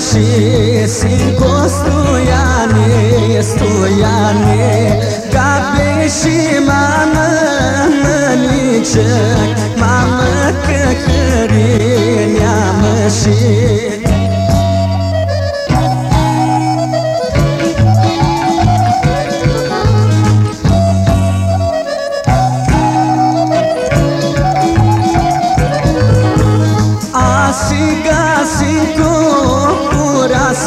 sinko stojane, stojane Kape și mamă mănice Mamă că hărine amă și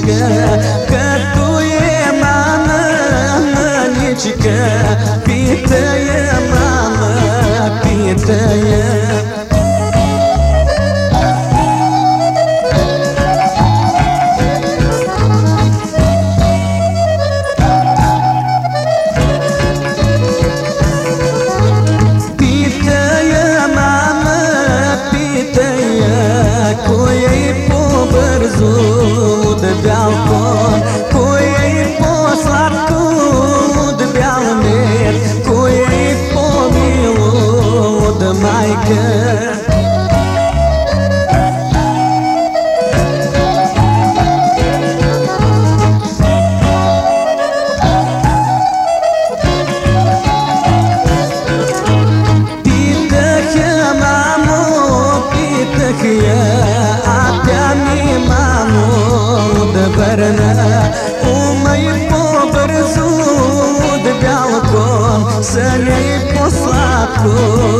nicică Că tu e mama mă nicică Pită e mama pită e Е, fire. върна Умай по-бързо от бялко, съня и по-сладко